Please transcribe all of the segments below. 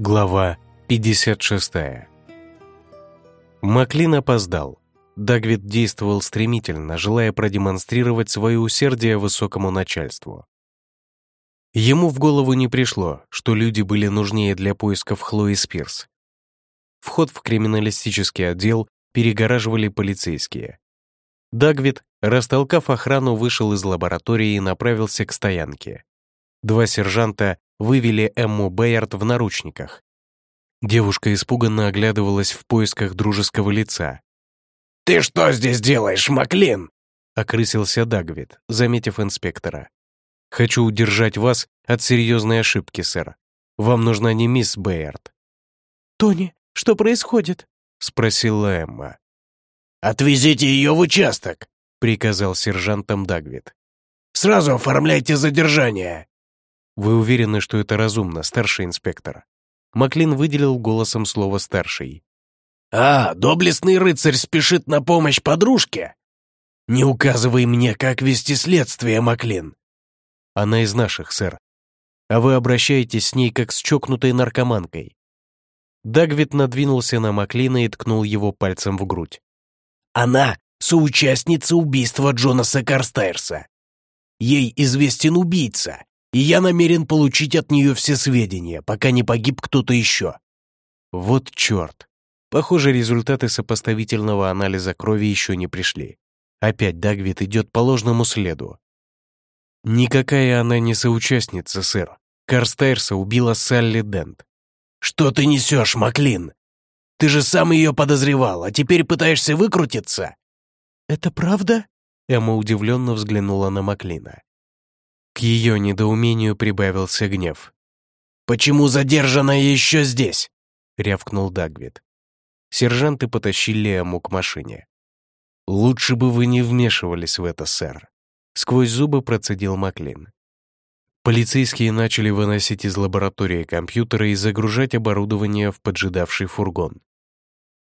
Глава 56 Маклин опоздал. Дагвид действовал стремительно, желая продемонстрировать свое усердие высокому начальству. Ему в голову не пришло, что люди были нужнее для поисков Хлои Спирс. Вход в криминалистический отдел перегораживали полицейские. Дагвид, растолкав охрану, вышел из лаборатории и направился к стоянке. Два сержанта вывели Эмму Бэйард в наручниках. Девушка испуганно оглядывалась в поисках дружеского лица. «Ты что здесь делаешь, Маклин?» — окрысился Дагвид, заметив инспектора. «Хочу удержать вас от серьезной ошибки, сэр. Вам нужна не мисс Бэйард». «Тони, что происходит?» — спросила Эмма. «Отвезите ее в участок», — приказал сержантам Дагвид. «Сразу оформляйте задержание». «Вы уверены, что это разумно, старший инспектор?» Маклин выделил голосом слово «старший». «А, доблестный рыцарь спешит на помощь подружке? Не указывай мне, как вести следствие, Маклин». «Она из наших, сэр. А вы обращаетесь с ней как с чокнутой наркоманкой». Дагвид надвинулся на Маклина и ткнул его пальцем в грудь. «Она — соучастница убийства Джонаса Карстайрса. Ей известен убийца, и я намерен получить от нее все сведения, пока не погиб кто-то еще». Вот черт. Похоже, результаты сопоставительного анализа крови еще не пришли. Опять Дагвид идет по ложному следу. Никакая она не соучастница, сэр. Карстайрса убила Салли Дент. «Что ты несешь, Маклин? Ты же сам ее подозревал, а теперь пытаешься выкрутиться?» «Это правда?» Эмма удивленно взглянула на Маклина. К ее недоумению прибавился гнев. «Почему задержанная еще здесь?» — рявкнул Дагвид. Сержанты потащили Эму к машине. «Лучше бы вы не вмешивались в это, сэр», — сквозь зубы процедил Маклин. Полицейские начали выносить из лаборатории компьютеры и загружать оборудование в поджидавший фургон.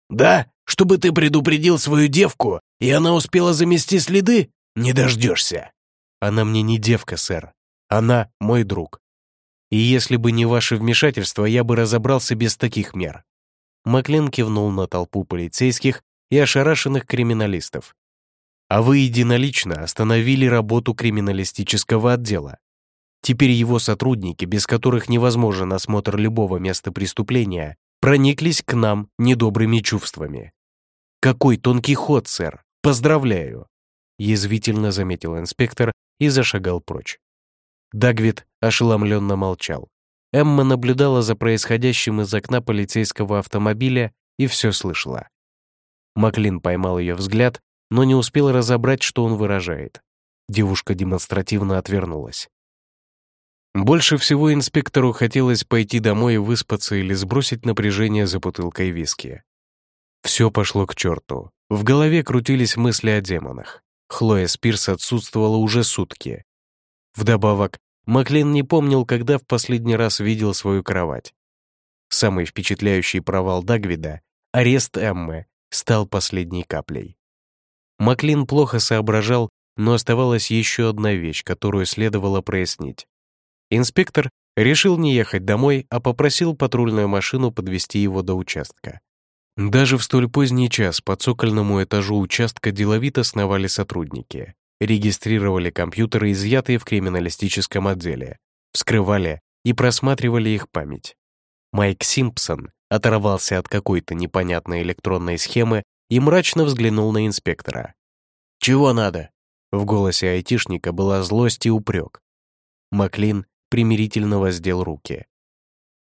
«Да? Чтобы ты предупредил свою девку, и она успела замести следы? Не дождешься!» Она мне не девка, сэр. Она мой друг. И если бы не ваше вмешательство, я бы разобрался без таких мер». Маклин кивнул на толпу полицейских и ошарашенных криминалистов. «А вы единолично остановили работу криминалистического отдела. Теперь его сотрудники, без которых невозможен осмотр любого места преступления, прониклись к нам недобрыми чувствами. Какой тонкий ход, сэр! Поздравляю!» Язвительно заметил инспектор и зашагал прочь. Дагвид ошеломленно молчал. Эмма наблюдала за происходящим из окна полицейского автомобиля и все слышала. Маклин поймал ее взгляд, но не успел разобрать, что он выражает. Девушка демонстративно отвернулась. Больше всего инспектору хотелось пойти домой и выспаться или сбросить напряжение за бутылкой виски. Все пошло к черту. В голове крутились мысли о демонах. Хлоя Спирс отсутствовала уже сутки. Вдобавок, Маклин не помнил, когда в последний раз видел свою кровать. Самый впечатляющий провал Дагвида, арест Эммы, стал последней каплей. Маклин плохо соображал, но оставалась еще одна вещь, которую следовало прояснить. Инспектор решил не ехать домой, а попросил патрульную машину подвести его до участка. Даже в столь поздний час по цокольному этажу участка деловито сновали сотрудники, регистрировали компьютеры, изъятые в криминалистическом отделе, вскрывали и просматривали их память. Майк Симпсон оторвался от какой-то непонятной электронной схемы и мрачно взглянул на инспектора. «Чего надо?» В голосе айтишника была злость и упрек. Маклин примирительно воздел руки.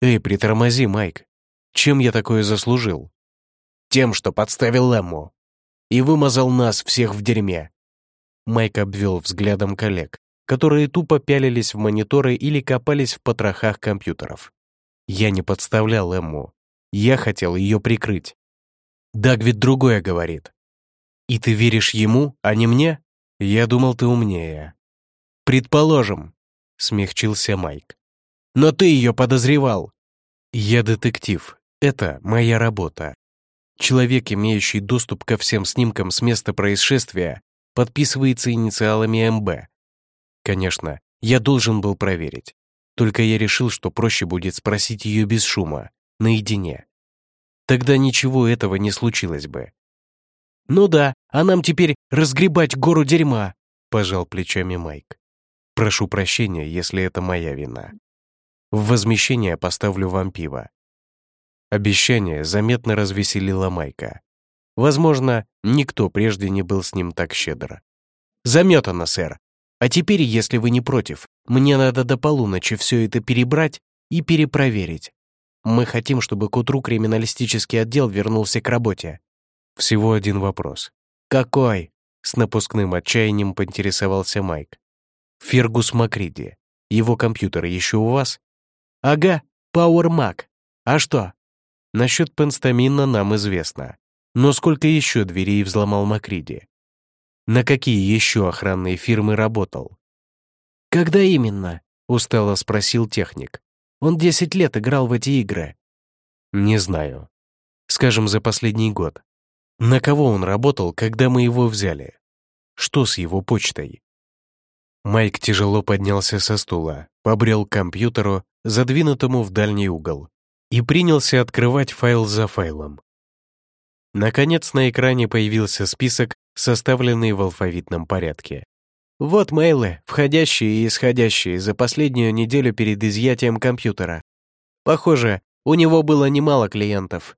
«Эй, притормози, Майк. Чем я такое заслужил?» Тем, что подставил Эмму. И вымазал нас всех в дерьме. Майк обвел взглядом коллег, которые тупо пялились в мониторы или копались в потрохах компьютеров. Я не подставлял Эмму. Я хотел ее прикрыть. Дагвид другое говорит. И ты веришь ему, а не мне? Я думал, ты умнее. Предположим, смягчился Майк. Но ты ее подозревал. Я детектив. Это моя работа. Человек, имеющий доступ ко всем снимкам с места происшествия, подписывается инициалами МБ. Конечно, я должен был проверить. Только я решил, что проще будет спросить ее без шума, наедине. Тогда ничего этого не случилось бы. «Ну да, а нам теперь разгребать гору дерьма», — пожал плечами Майк. «Прошу прощения, если это моя вина. В возмещение поставлю вам пиво». Обещание заметно развеселило Майка. Возможно, никто прежде не был с ним так щедр. «Заметано, сэр. А теперь, если вы не против, мне надо до полуночи все это перебрать и перепроверить. Мы хотим, чтобы к утру криминалистический отдел вернулся к работе». Всего один вопрос. «Какой?» — с напускным отчаянием поинтересовался Майк. «Фергус Макриди. Его компьютер еще у вас?» «Ага, Power Mac. А что?» «Насчет пенстамина нам известно. Но сколько еще дверей взломал Макриди? На какие еще охранные фирмы работал?» «Когда именно?» — устало спросил техник. «Он десять лет играл в эти игры». «Не знаю. Скажем, за последний год. На кого он работал, когда мы его взяли? Что с его почтой?» Майк тяжело поднялся со стула, побрел к компьютеру, задвинутому в дальний угол, и принялся открывать файл за файлом. Наконец на экране появился список, составленный в алфавитном порядке. Вот мейлы, входящие и исходящие за последнюю неделю перед изъятием компьютера. Похоже, у него было немало клиентов.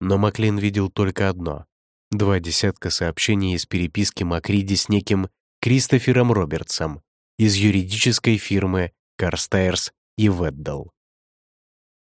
Но Маклин видел только одно. Два десятка сообщений из переписки Макриди с неким Кристофером Робертсом из юридической фирмы Карстайрс и Веддал.